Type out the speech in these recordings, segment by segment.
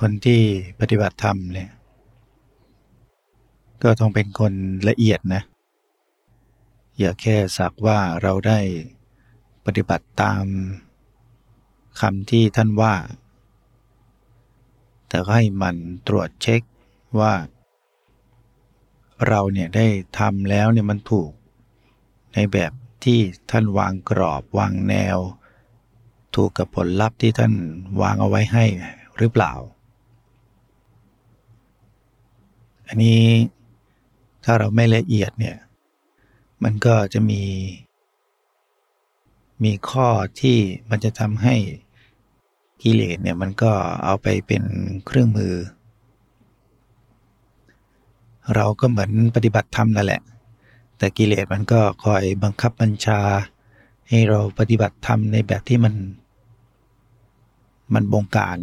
คนที่ปฏิบัติธรรมเนี่ย ก็ต้องเป็นคนละเอียดนะ อย่าแค่สักว่าเราได้ปฏิบัติตามคำที่ท่านว่า แต่ก็ให้มันตรวจเช็คว่า เราเนี่ยได้ทำแล้วเนี่ยมันถูก ในแบบที่ท่านวางกรอบวางแนว ถูกกับผลลัพธ์ที่ท่านวางเอาไว้ให้หรือเปล่า อันนี้ถ้าเราไม่ละเอียดเนี่ย มันก็จะมี มีข้อที่มันจะทำให้กิเลสเนี่ยมันก็เอาไปเป็นเครื่องมือ เราก็เหมือนปฏิบัติธรรมนั่นแหละ แต่กิเลสมันก็คอยบังคับบัญชา ให้เราปฏิบัติธรรมในแบบที่มัน มันบงการ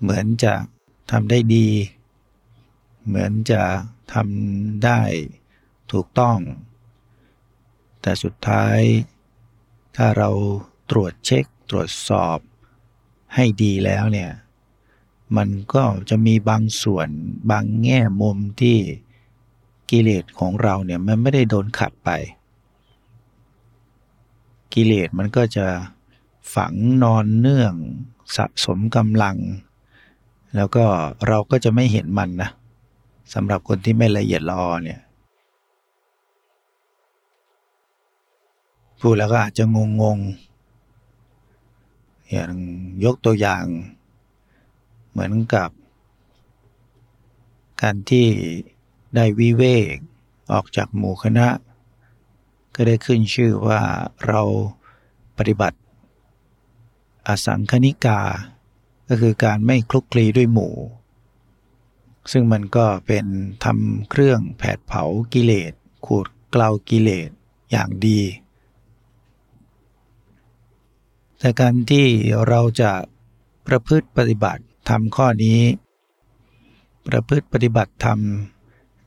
เหมือนจะ ทำได้ดี เหมือนจะทำได้ถูกต้อง แต่สุดท้าย ถ้าเราตรวจเช็คตรวจสอบให้ดีแล้วเนี่ย มันก็จะมีบางส่วนบางแง่มุมที่กิเลสของเราเนี่ยมันไม่ได้โดนขัดไป กิเลสมันก็จะฝังนอนเนื่องสะสมกำลัง แล้วก็เราก็จะไม่เห็นมันนะสำหรับคนที่ไม่ละเอียดลอเนี่ยพูดแล้วก็อาจจะงงงอย่างยกตัวอย่าง เหมือนกับ การที่ได้วิเวกออกจากหมู่คณะ ก็ได้ขึ้นชื่อว่าเราปฏิบัติ อสังคณิกา ก็คือการไม่คลุกคลีด้วยหมู่ ซึ่งมันก็เป็นทำเครื่องแผดเผากิเลสขูดเกลากิเลสอย่างดี แต่การที่เราจะประพฤติปฏิบัติทำข้อนี้ ประพฤติปฏิบัติธรรม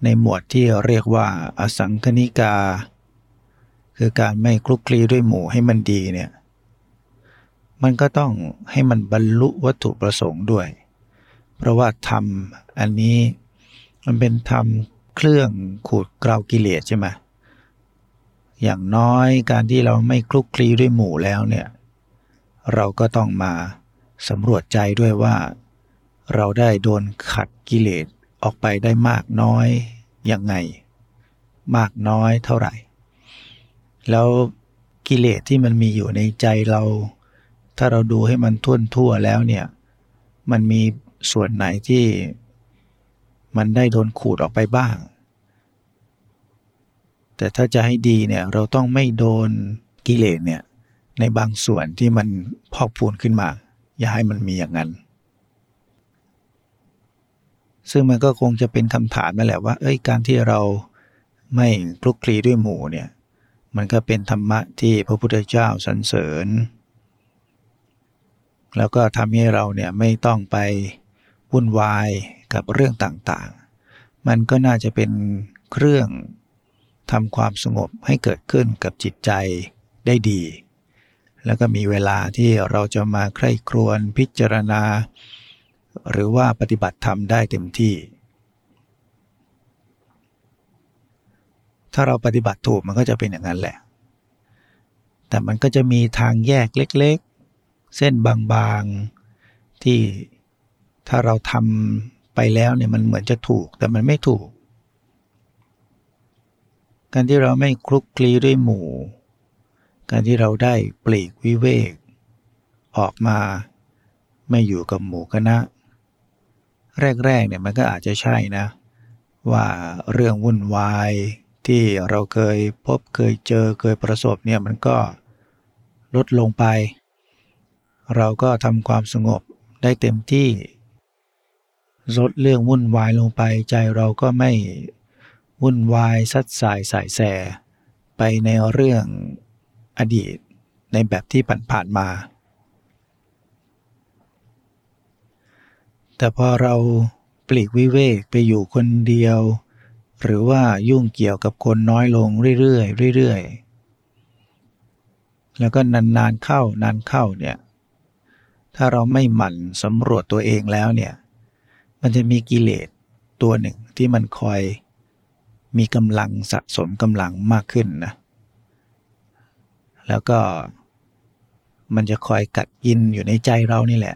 ในหมวดที่เรียกว่าอสังคณิกา คือการไม่คลุกคลีด้วยหมู่ให้มันดีเนี่ย มันก็ต้องให้มันบรรลุวัตถุประสงค์ด้วย เพราะว่าธรรมอันนี้มันเป็นธรรมเครื่องขูดเกลากิเลสใช่ไหมอย่างน้อยการที่เราไม่คลุกคลีด้วยหมู่แล้วเนี่ย เราก็ต้องมาสำรวจใจด้วยว่า เราได้โดนขัดกิเลสออกไปได้มากน้อยยังไง มากน้อยเท่าไหร่ แล้วกิเลสที่มันมีอยู่ในใจเรา ถ้าเราดูให้มันทุ่นทั่วแล้วเนี่ย มันมีส่วนไหนที่มันได้โดนขูดออกไปบ้าง แต่ถ้าจะให้ดีเนี่ยเราต้องไม่โดนกิเลสเนี่ยในบางส่วนที่มันพอกพูนขึ้นมา อย่าให้มันมีอย่างนั้น ซึ่งมันก็คงจะเป็นคำถามนั่นแหละว่า เอ้ยการที่เราไม่คลุกคลีด้วยหมู่เนี่ย มันก็เป็นธรรมะที่พระพุทธเจ้าสรรเสริญ แล้วก็ทำให้เราเนี่ยไม่ต้องไปวุ่นวายกับเรื่องต่างๆ มันก็น่าจะเป็นเครื่องทำความสงบให้เกิดขึ้นกับจิตใจได้ดี แล้วก็มีเวลาที่เราจะมาใคร่ครวญพิจารณา หรือว่าปฏิบัติธรรมได้เต็มที่ ถ้าเราปฏิบัติถูกมันก็จะเป็นอย่างนั้นแหละ แต่มันก็จะมีทางแยกเล็กๆ เส้นบางๆที่ถ้าเราทำไปแล้วเนี่ยมันเหมือนจะถูกแต่มันไม่ถูก การที่เราไม่คลุกคลีด้วยหมู่ การที่เราได้ปลีกวิเวก ออกมาไม่อยู่กับหมู่คณะ แรกๆเนี่ยมันก็อาจจะใช่นะ ว่าเรื่องวุ่นวายที่เราเคยพบเคยเจอเคยประสบเนี่ยมันก็ลดลงไป เราก็ทำความสงบได้เต็มที่ลดเรื่องวุ่นวายลงไปใจเราก็ไม่วุ่นวายซัดสายสายแส ไปในเรื่องอดีตในแบบที่ผ่านๆมา แต่พอเราปลีกวิเวกไปอยู่คนเดียว หรือว่ายุ่งเกี่ยวกับคนน้อยลงเรื่อยๆเรื่อยๆแล้วก็นานๆเข้านานเข้าเนี่ย ถ้าเราไม่หมั่นสำรวจตัวเองแล้วเนี่ย มันจะมีกิเลสตัวหนึ่งที่มันคอยมีกำลังสะสมกำลังมากขึ้นนะ แล้วก็มันจะคอยกัดกินอยู่ในใจเรานี่แหละ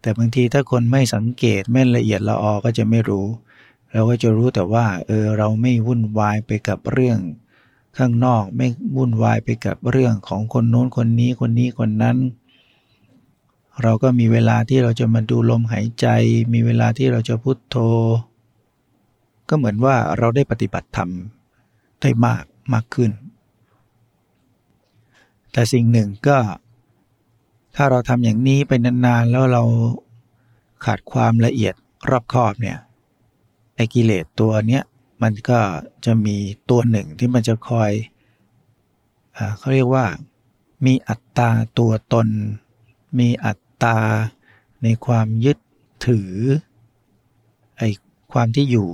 แต่บางทีถ้าคนไม่สังเกตไม่ละเอียดละออก็จะไม่รู้ เราก็จะรู้แต่ว่าเออเราไม่วุ่นวายไปกับเรื่องข้างนอก ไม่วุ่นวายไปกับเรื่องของคนโน้นคนนี้คนนี้คนนั้น เราก็มีเวลาที่เราจะมาดูลมหายใจ มีเวลาที่เราจะพุโทโธ ก็เหมือนว่าเราได้ปฏิบัติธรรมได้มากมากขึ้น แต่สิ่งหนึ่งก็ ถ้าเราทำอย่างนี้ไปนานๆ แล้วเราขาดความละเอียดรอบคอบเนี่ยไอ้กิเลสตัวเนี้ยมันก็จะมีตัวหนึ่งที่มันจะคอยเขาเรียกว่า มีอัตตาตัวตน มีอัต ตา ในความยึดถือไอความที่อยู่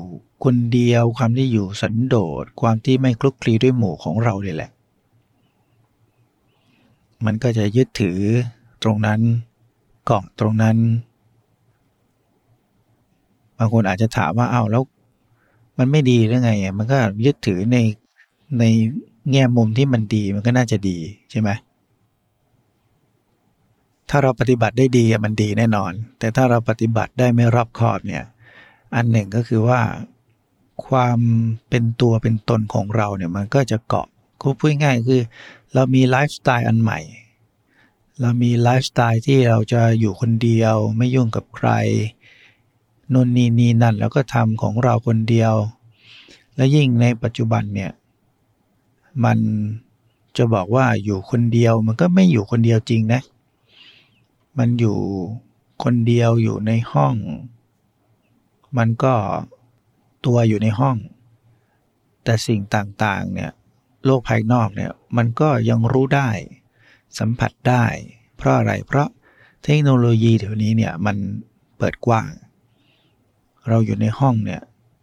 คนเดียวความที่อยู่สันโดษความที่ไม่คลุกคลีด้วยหมู่ของเราเลยแหละ มันก็จะยึดถือตรงนั้นเกาะตรงนั้น บางคนอาจจะถามว่าอ้าวแล้วมันไม่ดีหรือไงมันก็ยึดถือในในแง่มุมที่มันดีมันก็น่าจะดีใช่ไหม ถ้าเราปฏิบัติได้ดีมันดีแน่นอน แต่ถ้าเราปฏิบัติได้ไม่รอบคอบเนี่ย อันหนึ่งก็คือว่าความเป็นตัวเป็นตนของเราเนี่ยมันก็จะเกาะคูพูดง่ายคือ เรามีไลฟ์สไตล์อันใหม่ เรามีไลฟ์สไตล์ที่เราจะอยู่คนเดียวไม่ยุ่งกับใครนนนีนีนั่นแล้วก็ทำของเราคนเดียว และยิ่งในปัจจุบันเนี่ยมันจะบอกว่าอยู่คนเดียวมันก็ไม่อยู่คนเดียวจริงนะ มันอยู่คนเดียวอยู่ในห้อง มันก็ตัวอยู่ในห้อง แต่สิ่งต่างๆเนี่ยโลกภายนอกเนี่ยมันก็ยังรู้ได้ สัมผัสได้ เพราะอะไรเพราะเทคโนโลยีเดี๋ยวนี้เนี่ยมันเปิดกว้าง เราอยู่ในห้องเนี่ย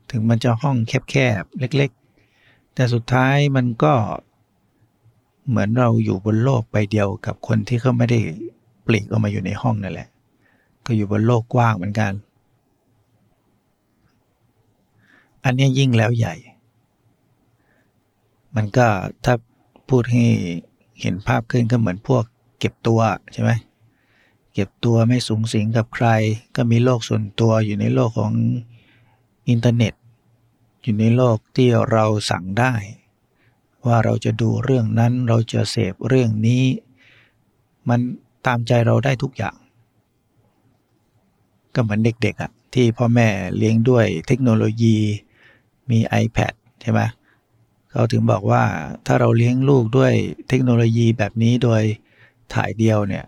ถึงมันจะห้องแคบๆ เล็กๆ แต่สุดท้ายมันก็เหมือนเราอยู่บนโลกใบเดียวกับคนที่เขาไม่ได้ ปลีกออกมาอยู่ในห้องนั่นแหละ ก็อยู่บนโลกกว้างเหมือนกัน อันนี้ยิ่งแล้วใหญ่ มันก็ถ้าพูดให้เห็นภาพขึ้นก็เหมือนพวกเก็บตัวใช่ไหมเก็บตัวไม่สูงสิงกับใคร ก็มีโลกส่วนตัวอยู่ในโลกของอินเทอร์เน็ต อยู่ในโลกที่เราสั่งได้ ว่าเราจะดูเรื่องนั้นเราจะเสพเรื่องนี้ มัน ตามใจเราได้ทุกอย่าง ก็เหมือนเด็กๆอะ่ะที่พ่อแม่เลี้ยงด้วยเทคโนโลยีมี iPad ใช่ไหมเขาถึงบอกว่าถ้าเราเลี้ยงลูกด้วยเทคโนโลยีแบบนี้โดยถ่ายเดียวเนี่ย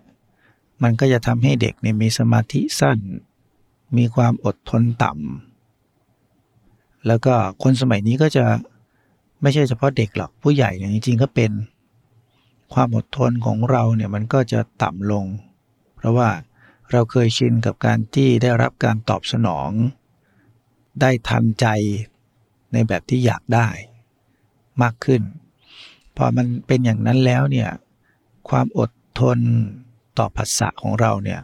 มันก็จะทำให้เด็กเนี่ยมีสมาธิสั้น มีความอดทนต่ำแล้วก็คนสมัยนี้ก็จะไม่ใช่เฉพาะเด็กหรอกผู้ใหญ่เนี่ยจริงๆก็เป็น ความอดทนของเราเนี่ยมันก็จะต่ำลง เพราะว่าเราเคยชินกับการที่ได้รับการตอบสนอง ได้ทันใจในแบบที่อยากได้มากขึ้น พอมันเป็นอย่างนั้นแล้วเนี่ยความอดทนต่อภาษาของเราเนี่ย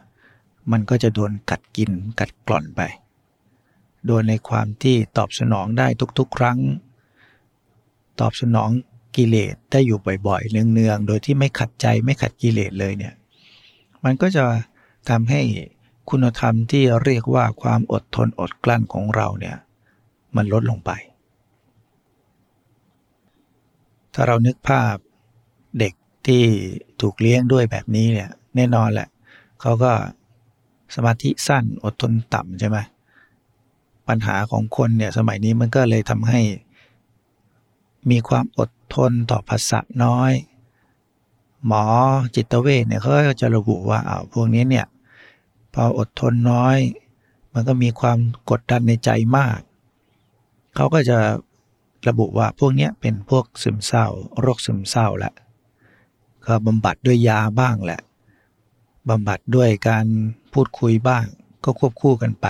มันก็จะโดนกัดกินกัดกร่อนไป โดยในความที่ตอบสนองได้ทุกๆ ครั้ง ตอบสนอง กิเลสได้อยู่บ่อยๆ เนืองๆ โดยที่ไม่ขัดใจไม่ขัดกิเลสเลยเนี่ย มันก็จะทำให้คุณธรรมที่เรียกว่าความอดทนอดกลั้นของเราเนี่ย มันลดลงไป ถ้าเรานึกภาพเด็กที่ถูกเลี้ยงด้วยแบบนี้เนี่ย แน่นอนแหละ เขาก็สมาธิสั้นอดทนต่ำใช่ไหมปัญหาของคนเนี่ยสมัยนี้มันก็เลยทำให้ มีความอดทนต่อภาษาน้อย หมอจิตเวชเนี่ยเขาจะระบุว่าอ้าวพวกนี้เนี่ยพออดทนน้อย มันก็มีความกดดันในใจมาก เขาก็จะระบุว่าพวกนี้เป็นพวกซึมเศร้า โรคซึมเศร้าแหละก็บำบัดด้วยยาบ้างแหละบำบัดด้วยการพูดคุยบ้าง ก็ควบคู่กันไป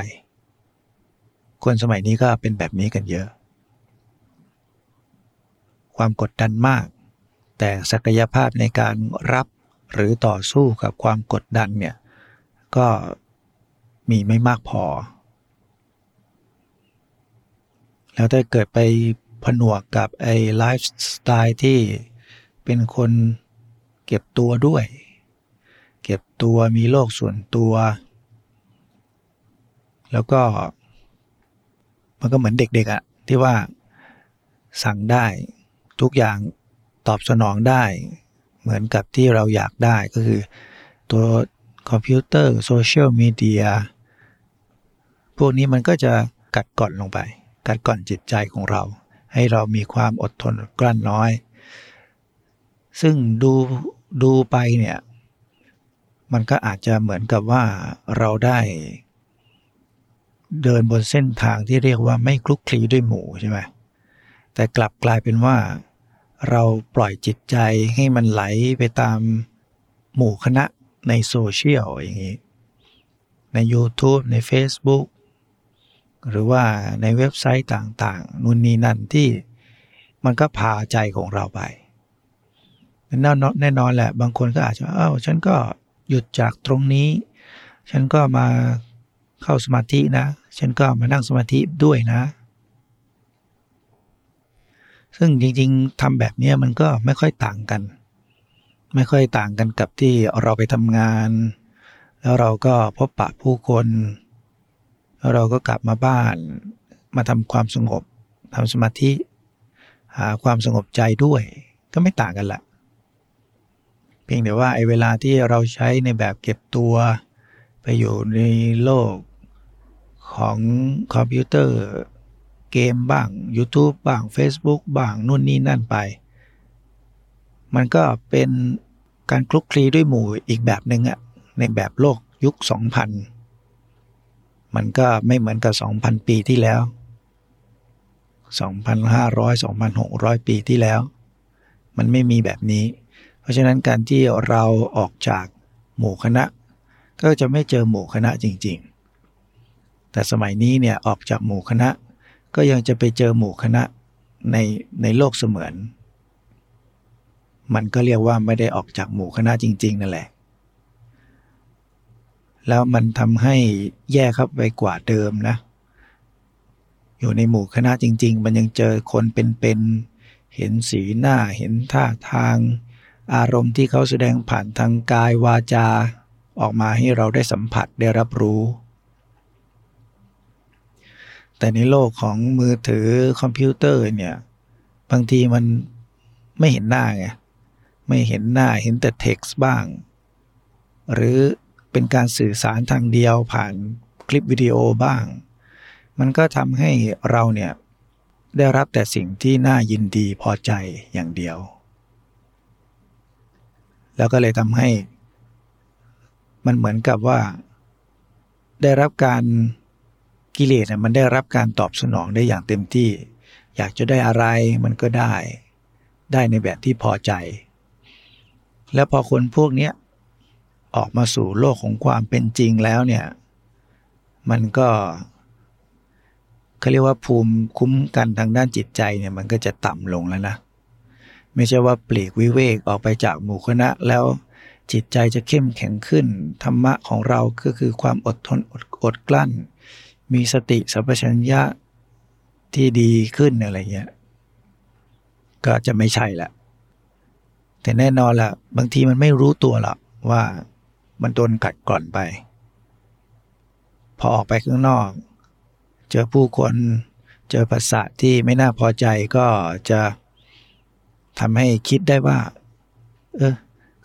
คนสมัยนี้ก็เป็นแบบนี้กันเยอะ ความกดดันมาก แต่ศักยภาพในการรับหรือต่อสู้กับความกดดันเนี่ยก็มีไม่มากพอ แล้วถ้าเกิดไปผนวกกับไอ้ไลฟ์สไตล์ที่เป็นคนเก็บตัวด้วย เก็บตัวมีโลกส่วนตัว แล้วก็มันก็เหมือนเด็กๆอะที่ว่าสั่งได้ ทุกอย่างตอบสนองได้ เหมือนกับที่เราอยากได้ก็คือ ตัวคอมพิวเตอร์โซเชียลมีเดียพวกนี้มันก็จะกัดก่อนลงไป กัดก่อนจิตใจของเรา ให้เรามีความอดทนกลั้นน้อย ซึ่งดูดูไปเนี่ย มันก็อาจจะเหมือนกับว่าเราได้เดินบนเส้นทางที่เรียกว่าไม่คลุกคลีด้วยหมู่ใช่ไหมแต่กลับกลายเป็นว่า เราปล่อยจิตใจให้มันไหลไปตามหมู่คณะในโซเชียลอย่างนี้ ใน YouTube ใน Facebook หรือว่าในเว็บไซต์ต่างๆนู่นนี่นั่นที่มันก็พาใจของเราไปแน่นอนแน่นอนแหละบางคนก็อาจจะอ้าวฉันก็หยุดจากตรงนี้ ฉันก็มาเข้าสมาธินะ ฉันก็มานั่งสมาธิด้วยนะ ซึ่งจริง ๆทำแบบนี้มันก็ไม่ค่อยต่างกัน ไม่ค่อยต่างกันกับที่เราไปทำงาน แล้วเราก็พบปะผู้คน แล้วเราก็กลับมาบ้าน มาทำความสงบทำสมาธิ หาความสงบใจด้วย ก็ไม่ต่างกันแหละเพียงแต่ว่าไอ้เวลาที่เราใช้ในแบบเก็บตัว ไปอยู่ในโลกของคอมพิวเตอร์ เกมบ้าง YouTube บ้าง Facebook บ้างนู่นนี่นั่นไป มันก็เป็นการคลุกคลีด้วยหมู่อีกแบบหนึ่งอะในแบบโลกยุค 2000 มันก็ไม่เหมือนกับ 2,000 ปีที่แล้ว 2,500 2,600 ปีที่แล้ว มันไม่มีแบบนี้ เพราะฉะนั้นการที่เราออกจากหมู่คณะ ก็จะไม่เจอหมู่คณะจริง ๆ แต่สมัยนี้เนี่ยออกจากหมู่คณะ ก็ยังจะไปเจอหมู่คณะในในโลกเสมือน มันก็เรียกว่าไม่ได้ออกจากหมู่คณะจริง ๆ นั่นแหละ แล้วมันทำให้แย่เข้าไปกว่าเดิมนะ อยู่ในหมู่คณะจริง ๆ มันยังเจอคนเป็นๆ เห็นสีหน้า เห็นท่าทาง อารมณ์ที่เขาแสดงผ่านทางกายวาจา ออกมาให้เราได้สัมผัสได้รับรู้ แต่ในโลกของมือถือคอมพิวเตอร์เนี่ย บางทีมันไม่เห็นหน้าไงไม่เห็นหน้าเห็นแต่เท็กซ์บ้าง หรือเป็นการสื่อสารทางเดียวผ่านคลิปวิดีโอบ้าง มันก็ทำให้เราเนี่ยได้รับแต่สิ่งที่น่ายินดีพอใจอย่างเดียว แล้วก็เลยทำให้มันเหมือนกับว่า ได้รับการ กิเลสมันได้รับการตอบสนองได้อย่างเต็มที่ อยากจะได้อะไรมันก็ได้ ได้ในแบบที่พอใจ แล้วพอคนพวกนี้ออกมาสู่โลกของความเป็นจริงแล้วเนี่ย มันก็เขาเรียกว่าภูมิคุ้มกันทางด้านจิตใจเนี่ยมันก็จะต่ำลงแล้วนะ ไม่ใช่ว่าปลีกวิเวกออกไปจากหมู่คณะแล้วจิตใจจะเข้มแข็งขึ้น ธรรมะของเราก็คือความอดทนอดอดกลั้น มีสติสัพพัญญะที่ดีขึ้นอะไรเงี้ยก็จะไม่ใช่ละแต่แน่นอนละบางทีมันไม่รู้ตัวหรอกว่ามันโดนกัดก่อนไป พอออกไปข้างนอก เจอผู้คนเจอภาษาที่ไม่น่าพอใจก็จะทำให้คิดได้ว่า เออ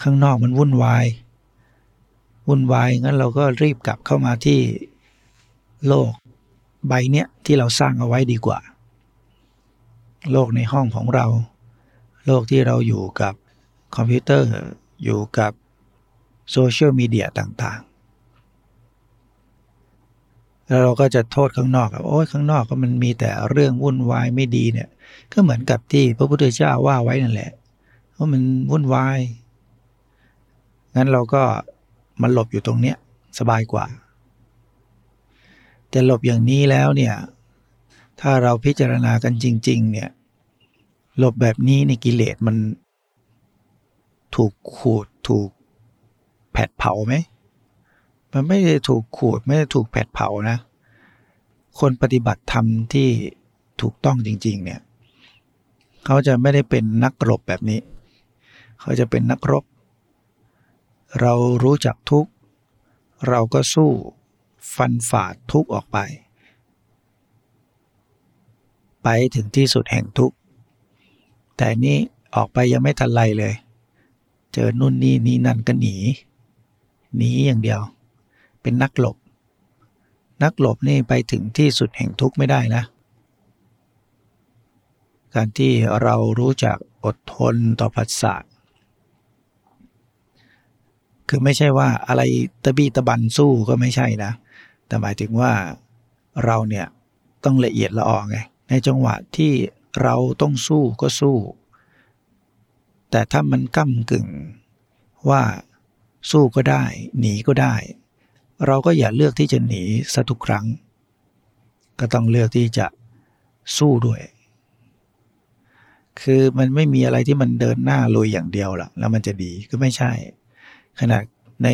ข้างนอกมันวุ่นวาย วุ่นวายงั้นเราก็รีบกลับเข้ามาที่ โลกใบเนี้ยที่เราสร้างเอาไว้ดีกว่า โลกในห้องของเรา โลกที่เราอยู่กับคอมพิวเตอร์อยู่กับโซเชียลมีเดียต่างๆ แล้วเราก็จะโทษข้างนอกโอ้ยข้างนอกก็มันมีแต่เรื่องวุ่นวายไม่ดีเนี่ย ก็เหมือนกับที่พระพุทธเจ้าว่าไว้นั่นแหละว่ามันวุ่นวายงั้นเราก็มาหลบอยู่ตรงเนี้ยสบายกว่า แต่หลบอย่างนี้แล้วเนี่ย ถ้าเราพิจารณากันจริง ๆ เนี่ย หลบแบบนี้ในกิเลสมัน ถูกขูดถูกแผดเผาไหม มันไม่ได้ถูกขูดไม่ได้ถูกแผดเผานะ คนปฏิบัติธรรมที่ถูกต้องจริง ๆ เนี่ย เขาจะไม่ได้เป็นนักรบแบบนี้ เขาจะเป็นนักรบ เรารู้จักทุก เราก็สู้ ฟันฝ่าทุกออกไป ไปถึงที่สุดแห่งทุกแต่นี้ออกไปยังไม่ทันไรเลย เจอนู่นนี่นี่นั่นก็หนีหนีอย่างเดียว เป็นนักหลบ นักหลบนี่ไปถึงที่สุดแห่งทุกข์ไม่ได้นะ การที่เรารู้จักอดทนต่อผัสสะคือไม่ใช่ว่าอะไรตะบี้ตะบันสู้ก็ไม่ใช่นะ แต่หมายถึงว่าเราเนี่ยต้องละเอียดละออไงในจังหวะที่เราต้องสู้ก็สู้ แต่ถ้ามันก้ากึ่งว่าสู้ก็ได้ หนีก็ได้ เราก็อย่าเลือกที่จะหนีสัทุกครั้ง ก็ต้องเลือกที่จะสู้ด้วย คือมันไม่มีอะไรที่มันเดินหน้าลุยอย่างเดียวหรอกแล้วมันจะดีก็ไม่ใช่ ขนาดใน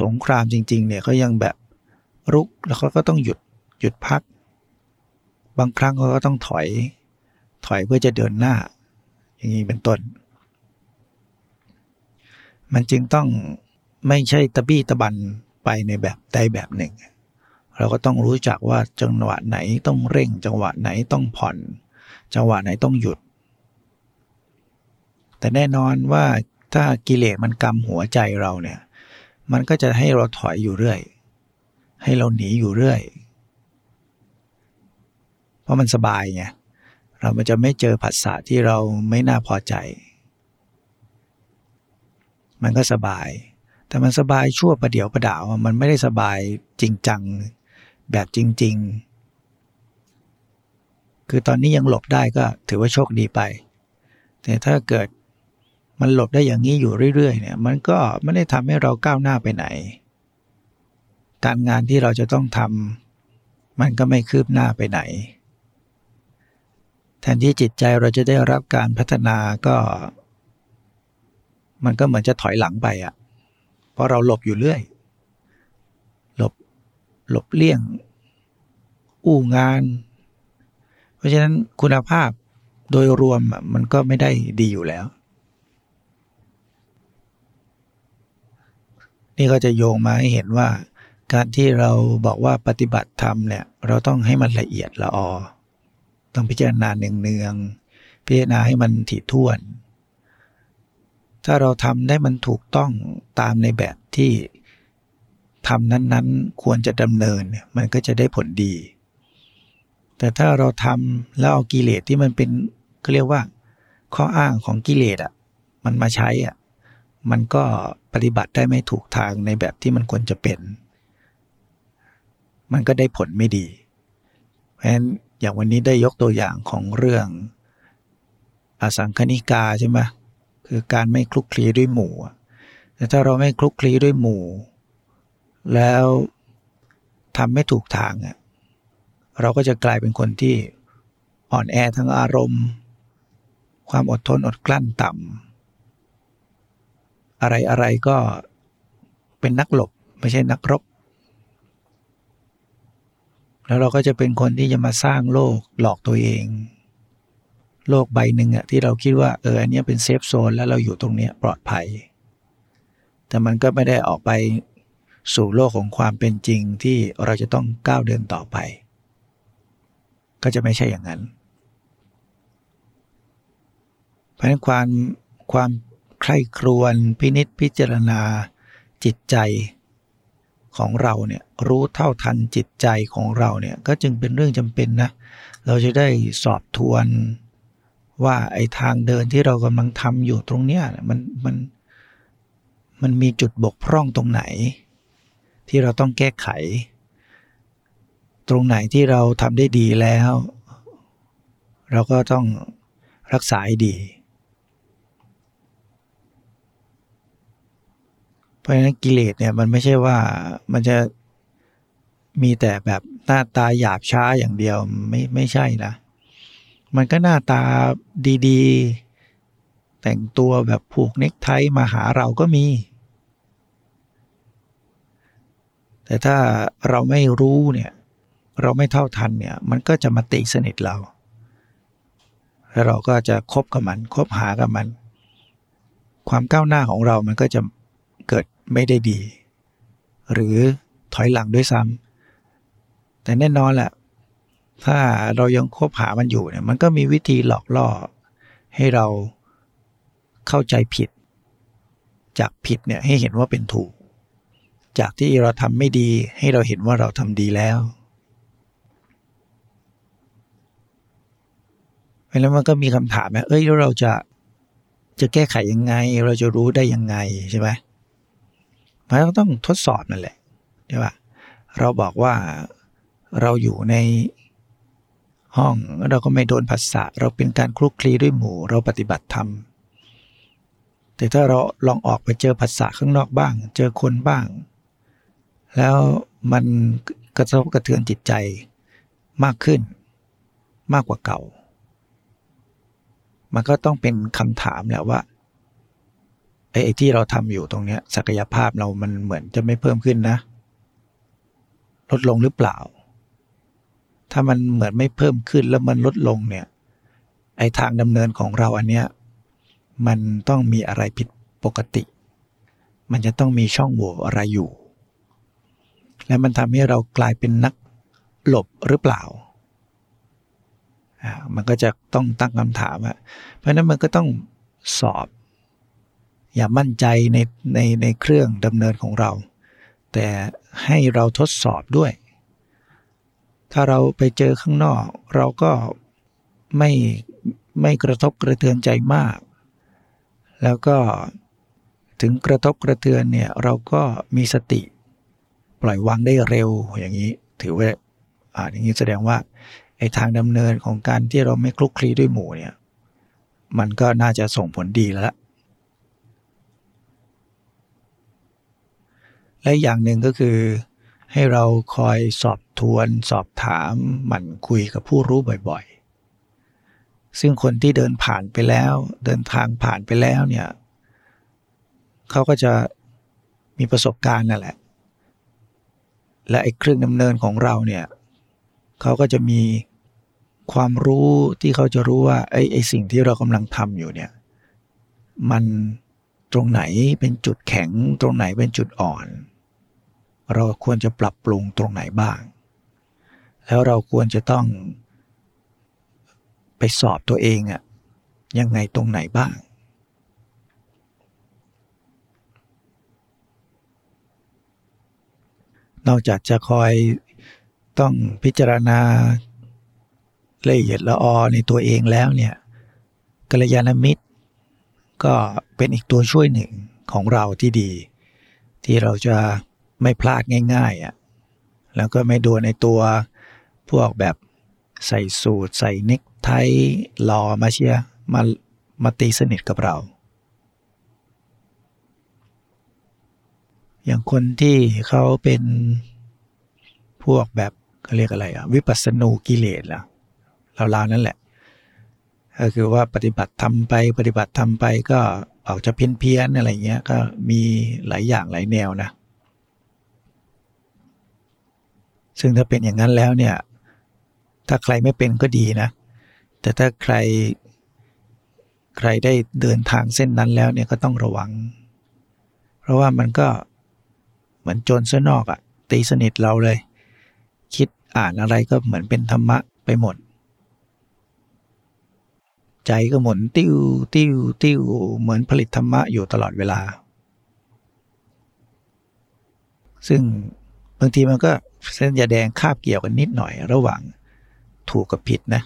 สงครามจริง ๆ เนี่ยเขายังแบบ รุกแล้วเขาก็ต้องหยุดหยุดพัก บางครั้งเขาก็ต้องถอย ถอยเพื่อจะเดินหน้า อย่างนี้เป็นต้น มันจึงต้องไม่ใช่ตะบี้ตะบันไปในแบบใดแบบหนึ่ง เราก็ต้องรู้จักว่าจังหวะไหนต้องเร่ง จังหวะไหนต้องผ่อน จังหวะไหนต้องหยุด แต่แน่นอนว่าถ้ากิเลสมันกำหัวใจเราเนี่ย มันก็จะให้เราถอยอยู่เรื่อย ให้เราหนีอยู่เรื่อย เพราะมันสบายไงเรามันจะไม่เจอผัสสะที่เราไม่น่าพอใจ มันก็สบาย แต่มันสบายชั่วประเดี๋ยวประดาวมันไม่ได้สบายจริงจังแบบจริง ๆ คือตอนนี้ยังหลบได้ก็ถือว่าโชคดีไป แต่ถ้าเกิดมันหลบได้อย่างนี้อยู่เรื่อยๆเนี่ย มันก็ไม่ได้ทำให้เราก้าวหน้าไปไหน การงานที่เราจะต้องทำมันก็ไม่คืบหน้าไปไหน แทนที่จิตใจเราจะได้รับการพัฒนาก็ มันก็เหมือนจะถอยหลังไปอะ่ะ เพราะเราหลบอยู่เรื่อย หลบหลบเลี่ยง อู้งาน เพราะฉะนั้นคุณภาพโดยรวมมันก็ไม่ได้ดีอยู่แล้ว นี่ก็จะโยงมาให้เห็นว่า การที่เราบอกว่าปฏิบัติธรรมเนี่ยเราต้องให้มันละเอียดละออ ต้องพิจารณาเนืองๆพิจารณาให้มันถี่ถ้วน ถ้าเราทำได้มันถูกต้องตามในแบบที่ทำนั้นๆ ควรจะดำเนินมันก็จะได้ผลดี แต่ถ้าเราทำแล้วเอากิเลสที่มันเป็นเขาเรียกว่า ข้ออ้างของกิเลสอะมันมาใช้อะมันก็ปฏิบัติได้ไม่ถูกทางในแบบที่มันควรจะเป็น มันก็ได้ผลไม่ดี เพราะฉะนั้นอย่างวันนี้ได้ยกตัวอย่างของเรื่องอสังคณิกาใช่ไหมคือการไม่คลุกคลีด้วยหมู่แต่ถ้าเราไม่คลุกคลีด้วยหมู่ แล้วทำไม่ถูกทางอะเราก็จะกลายเป็นคนที่อ่อนแอทั้งอารมณ์ ความอดทนอดกลั้นต่ำอะไรอะไรก็เป็นนักหลบไม่ใช่นักรบ แล้วเราก็จะเป็นคนที่จะมาสร้างโลกหลอกตัวเอง โลกใบหนึ่งอะที่เราคิดว่าเอออันนี้เป็นเซฟโซนแล้วเราอยู่ตรงนี้ปลอดภัย แต่มันก็ไม่ได้ออกไปสู่โลกของความเป็นจริงที่เราจะต้องก้าวเดินต่อไป ก็จะไม่ใช่อย่างนั้นเพราะฉะนั้นความความใคร่ครวญพินิษพิจารณาจิตใจ ของเราเนี่ยรู้เท่าทันจิตใจของเราเนี่ยก็จึงเป็นเรื่องจำเป็นนะเราจะได้สอบทวนว่าไอ้ทางเดินที่เรากำลังทำอยู่ตรงเนี้ยมันมันมันมีจุดบกพร่องตรงไหน ที่เราต้องแก้ไข ตรงไหนที่เราทำได้ดีแล้ว เราก็ต้องรักษาให้ดี ราะฉะนั้นกิเลสเนี่ยมันไม่ใช่ว่ามันจะมีแต่แบบหน้าตาหยาบช้าอย่างเดียวไม่ไม่ใช่นะมันก็หน้าตาดีๆ แต่งตัวแบบผูกเน็กไทมาหาเราก็มี แต่ถ้าเราไม่รู้เนี่ยเราไม่เท่าทันเนี่ยมันก็จะมาตีสนิทเรา แล้วเราก็จะคบกับมันคบหากับมัน ความก้าวหน้าของเรามันก็จะ เกิดไม่ได้ดี หรือถอยหลังด้วยซ้ำแต่แน่นอนแหละถ้าเรายังคบหามันอยู่เนี่ยมันก็มีวิธีหลอกล่อ ให้เราเข้าใจผิด จากผิดเนี่ยให้เห็นว่าเป็นถูก จากที่เราทำไม่ดีให้เราเห็นว่าเราทำดีแล้วแล้วมันก็มีคำถามว่าเอ้ยแล้วเราจะจะแก้ไขยังไง เราจะรู้ได้ยังไงใช่ไหม มันก็ต้องทดสอบนั่นแหละใช่ปะเราบอกว่าเราอยู่ในห้องเราก็ไม่โดนผัสสะเราเป็นการคลุกคลีด้วยหมู่เราปฏิบัติธรรม แต่ถ้าเราลองออกไปเจอผัสสะข้างนอกบ้าง เจอคนบ้าง แล้วมันกระทบกระเทือนจิตใจมากขึ้น มากกว่าเก่า มันก็ต้องเป็นคำถามแหละว่า ไอ้ที่เราทำอยู่ตรงนี้ศักยภาพเรามันเหมือนจะไม่เพิ่มขึ้นนะ ลดลงหรือเปล่า ถ้ามันเหมือนไม่เพิ่มขึ้นแล้วมันลดลงเนี่ย ไอ้ทางดำเนินของเราอันเนี้ยมันต้องมีอะไรผิดปกติ มันจะต้องมีช่องโหว่อะไรอยู่ และมันทำให้เรากลายเป็นนักหลบหรือเปล่า มันก็จะต้องตั้งคำถามอะเพราะนั้นมันก็ต้องสอบ อย่ามั่นใจในในในเครื่องดำเนินของเรา แต่ให้เราทดสอบด้วย ถ้าเราไปเจอข้างนอก เราก็ไม่ไม่กระทบกระเทือนใจมาก แล้วก็ถึงกระทบกระเทือนเนี่ยเราก็มีสติ ปล่อยวางได้เร็วอย่างนี้ ถือว่าอ่าอย่างนี้แสดงว่าไอ้ทางดำเนินของการที่เราไม่คลุกคลีด้วยหมู่เนี่ย มันก็น่าจะส่งผลดีแล้ว และอย่างหนึ่งก็คือ ให้เราคอยสอบทวนสอบถามหมั่นคุยกับผู้รู้บ่อยๆ ซึ่งคนที่เดินผ่านไปแล้ว เดินทางผ่านไปแล้วเนี่ยเขาก็จะมีประสบการณ์นั่นแหละ และไอ้เครื่องดำเนินของเราเนี่ยเขาก็จะมีความรู้ที่เขาจะรู้ว่าไอ้ไอ้สิ่งที่เรากำลังทำอยู่เนี่ย มันตรงไหนเป็นจุดแข็ง ตรงไหนเป็นจุดอ่อน เราควรจะปรับปรุงตรงไหนบ้าง แล้วเราควรจะต้องไปสอบตัวเองอะยังไงตรงไหนบ้าง นอกจากจะคอยต้องพิจารณาละเอียดละออในตัวเองแล้วเนี่ยกัลยาณมิตร ก็เป็นอีกตัวช่วยหนึ่งของเราที่ดี ที่เราจะ ไม่พลาดง่าย ๆอะแล้วก็ไม่โดนในตัวพวกแบบใส่สูทใส่น็กไทหล่อมาเชียมามาตีสนิทกับเรา อย่างคนที่เขาเป็นพวกแบบเขาเรียกอะไรอะวิปัสสนูกิเลสล่ะเราๆนั่นแหละก็คือว่าปฏิบัติทำไปปฏิบัติทำไปก็ออกจะเพี้ยนเพี้ยนอะไรเงี้ยก็มีหลายอย่างหลายแนวนะ ซึ่งถ้าเป็นอย่างนั้นแล้วเนี่ย ถ้าใครไม่เป็นก็ดีนะ แต่ถ้าใครใครได้เดินทางเส้นนั้นแล้วเนี่ยก็ต้องระวัง เพราะว่ามันก็เหมือนโจรเส้นนอกอะตีสนิทเราเลย คิดอ่านอะไรก็เหมือนเป็นธรรมะไปหมด ใจก็หมุนติ้วติ้วติ้วเหมือนผลิตธรรมะอยู่ตลอดเวลา ซึ่ง บางทีมันก็เส้นยาแดงคาบเกี่ยวกันนิดหน่อย ระหว่างถูกกับผิดนะ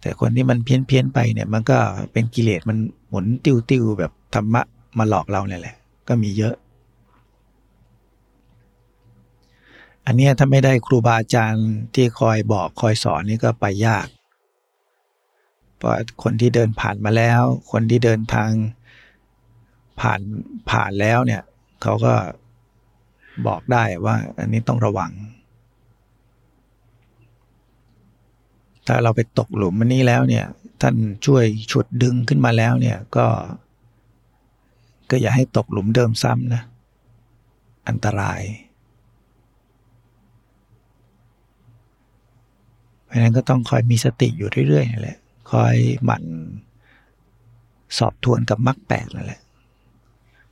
แต่คนที่มันเพี้ยนเพี้ยนไปเนี่ย มันก็เป็นกิเลสมันหมุนติ้วติ้วแบบธรรมะมาหลอกเราเนี่ยแหละ ก็มีเยอะ อันนี้ถ้าไม่ได้ครูบาอาจารย์ที่คอยบอกคอยสอนนี่ก็ไปยาก เพราะคนที่เดินผ่านมาแล้ว คนที่เดินทางผ่านผ่านแล้วเนี่ย เขาก็ บอกได้ว่า อันนี้ต้องระวัง ถ้าเราไปตกหลุมมันนี้แล้วเนี่ย ท่านช่วยฉุดดึงขึ้นมาแล้วเนี่ยก็ ก็อย่าให้ตกหลุมเดิมซ้ำนะ อันตราย เพราะนั้นก็ต้องคอยมีสติอยู่เรื่อยๆนี่แหละคอยหมั่นสอบทวนกับมรรคแปดนั่นแหละ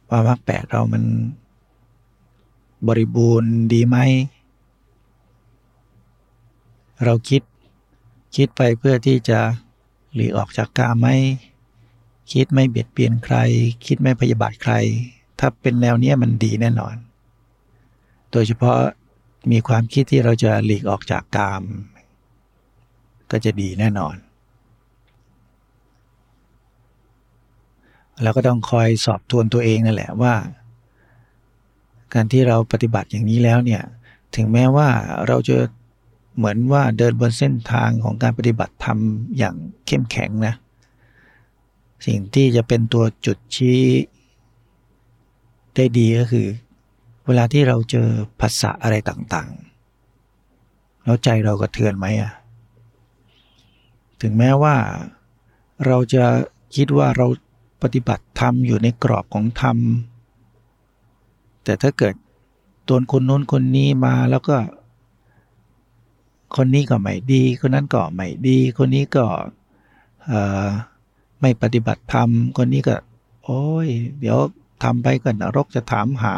ว่ามรรคแปดเรามัน บริบูรณ์ดีไหม เราคิดคิดไปเพื่อที่จะหลีกออกจากกาไหมคิดไม่เบียดเบียนใคร คิดไม่พยาบาทใคร ถ้าเป็นแนวเนี้ยมันดีแน่นอน โดยเฉพาะมีความคิดที่เราจะหลีกออกจากกาม ก็จะดีแน่นอนแล้วก็ต้องคอยสอบทวนตัวเองนั่นแหละว่า การที่เราปฏิบัติอย่างนี้แล้วเนี่ยถึงแม้ว่าเราจะเหมือนว่าเดินบนเส้นทางของการปฏิบัติธรรมอย่างเข้มแข็งนะ สิ่งที่จะเป็นตัวจุดชี้ได้ดีก็คือ เวลาที่เราเจอภาษาอะไรต่างๆ แล้วใจเรากระเทือนไหมอะถึงแม้ว่าเราจะคิดว่าเราปฏิบัติธรรมอยู่ในกรอบของธรรม แต่ถ้าเกิดโดนคนโน้นคนนี้มาแล้วก็ คนนี้ก็ไม่ดี คนนั้นก็ไม่ดี คนนี้ก็ไม่ปฏิบัติธรรม คนนี้ก็ โอ้ย เดี๋ยวทำไปก็นรกจะถามหา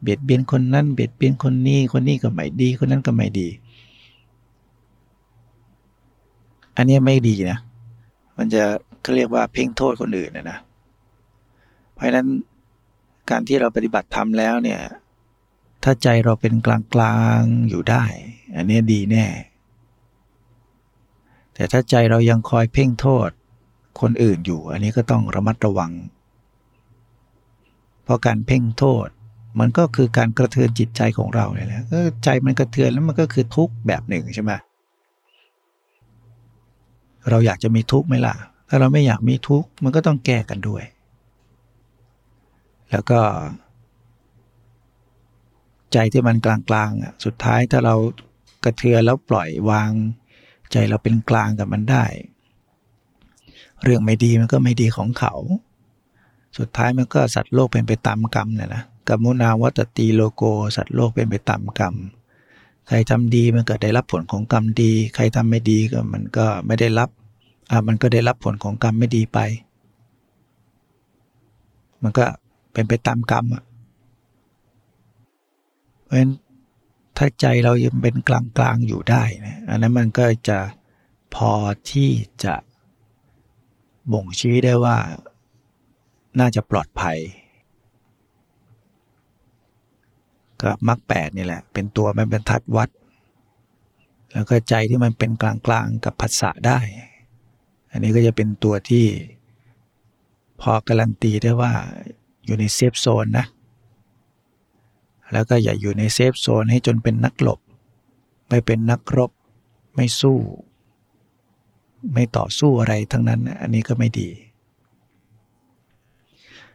เบียดเบียนคนนั้นเบียดเบียนคนนี้ คนนี้ก็ไม่ดี คนนั้นก็ไม่ดี อันนี้ไม่ดีนะ มันจะเขาเรียกว่าเพ่งโทษคนอื่นนะนะ เพราะฉะนั้น การที่เราปฏิบัติธรรมแล้วเนี่ย ถ้าใจเราเป็นกลางกลางอยู่ได้ อันนี้ดีแน่ แต่ถ้าใจเรายังคอยเพ่งโทษคนอื่นอยู่ อันนี้ก็ต้องระมัดระวัง เพราะการเพ่งโทษมันก็คือการกระเทือนจิตใจของเราเลยแหละใจมันกระเทือนแล้วมันก็คือทุกข์แบบหนึ่งใช่ไหมเราอยากจะมีทุกข์ไหมล่ะ ถ้าเราไม่อยากมีทุกข์มันก็ต้องแก้กันด้วย แล้วก็ ใจที่มันกลางๆอะสุดท้ายถ้าเรากระเทือนแล้วปล่อยวาง ใจเราเป็นกลางกับมันได้ เรื่องไม่ดีมันก็ไม่ดีของเขา สุดท้ายมันก็สัตว์โลกเป็นไปตามกรรมเนี่ยนะกัมมุนาวัตตีโลโก สัตว์โลกเป็นไปตามกรรม ใครทำดีมันก็ได้รับผลของกรรมดี ใครทำไม่ดีก็มันก็ไม่ได้รับอะมันก็ได้รับผลของกรรมไม่ดีไป มันก็ เป็นไปตามกรรมอะเพราะฉะนั้นถ้าใจเรายังเป็นกลางกลางอยู่ได้นะอันนั้นมันก็จะพอที่จะบ่งชี้ได้ว่าน่าจะปลอดภัยกับมรรคแปดนี่แหละ เป็นตัวมันเป็นทัดวัด แล้วก็ใจที่มันเป็นกลางกลางกับภาษาได้ อันนี้ก็จะเป็นตัวที่พอการันตีได้ว่า อยู่ในเซฟโซนนะ แล้วก็อย่าอยู่ในเซฟโซนให้จนเป็นนักหลบ ไม่เป็นนักรบ ไม่สู้ ไม่ต่อสู้อะไรทั้งนั้น อันนี้ก็ไม่ดี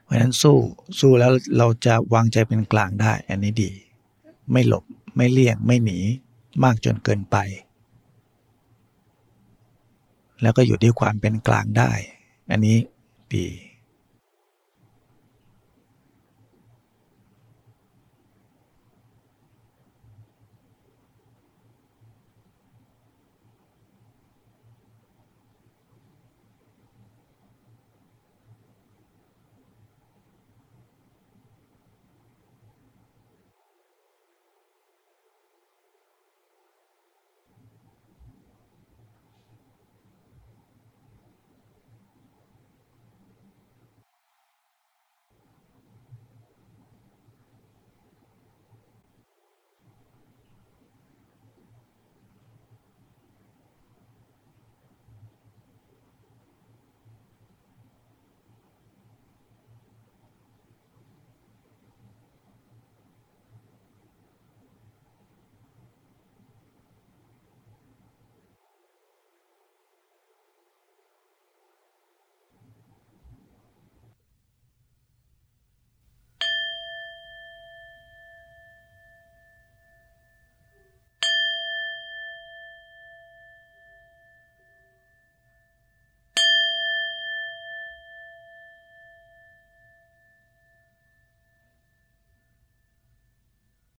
เพราะนั้นสู้สู้แล้วเราจะวางใจเป็นกลางได้ อันนี้ดี ไม่หลบไม่เลี่ยงไม่หนี มากจนเกินไป แล้วก็อยู่ที่ความเป็นกลางได้ อันนี้ดี